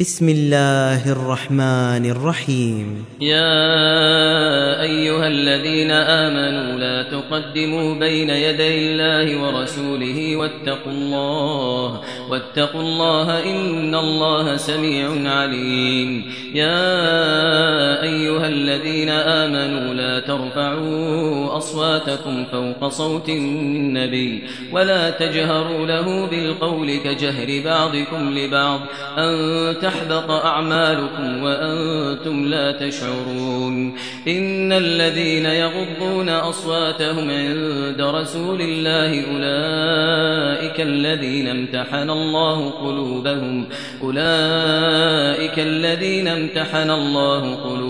بسم الله الرحمن الرحيم. يا أيها الذين آمنوا لا تقدموا بين يدي الله ورسوله واتقوا الله واتقوا الله إن الله سميع عليم. يا أيها الذين آمنوا لا ترفعوا أصواتكم فوق صوت النبي ولا تجهروا له بالقول كجهر بعضكم لبعض أن تحبط أعمالكم وأنتم لا تشعرون. إن الذين يغضون أصواتهم عند رسول الله أولئك الذين امتحن الله قلوبهم. أولئك الذين امتحن الله قلوبهم.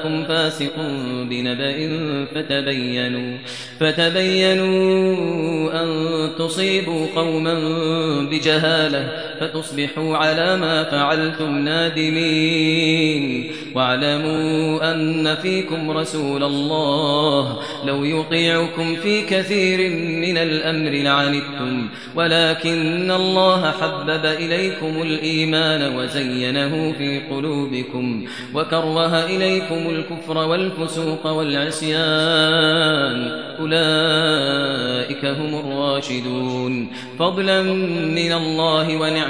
جاءكم فاسق بنبأ فتبينوا فتبينوا أن تصيبوا قوما بجهالة فتصبحوا على ما فعلتم نادمين واعلموا أن فيكم رسول الله لو يطيعكم في كثير من الأمر لعنتم ولكن الله حبب إليكم الإيمان وزينه في قلوبكم وكره إليكم الكفر والفسوق والعصيان أولئك هم الراشدون فضلا من الله ونعمه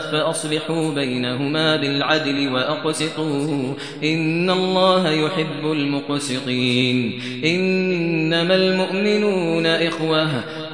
فاءت فأصلحوا بينهما بالعدل وأقسطوا. إن الله يحب المقسطين. إنما المؤمنون إخوة.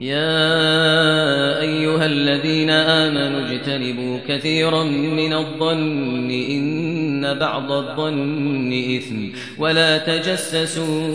يا أيها الذين آمنوا اجتنبوا كثيرا من الظن إن بعض الظن إثم ولا تجسسوا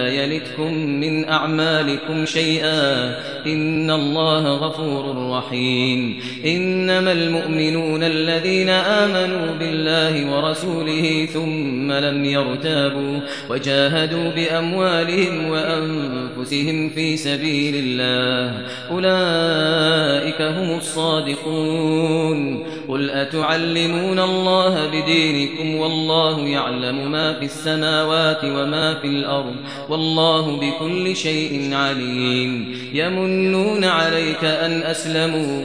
لا يلتكم من أعمالكم شيئا إن الله غفور رحيم إنما المؤمنون الذين آمنوا بالله ورسوله ثم لم يرتابوا وجاهدوا بأموالهم وأنفسهم في سبيل الله أولئك هم الصادقون قل أتعلمون الله بدينكم والله يعلم ما في السماوات وما في الأرض والله بكل شيء عليم. يمنون عليك أن أسلموا.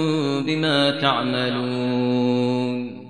بما تعملون.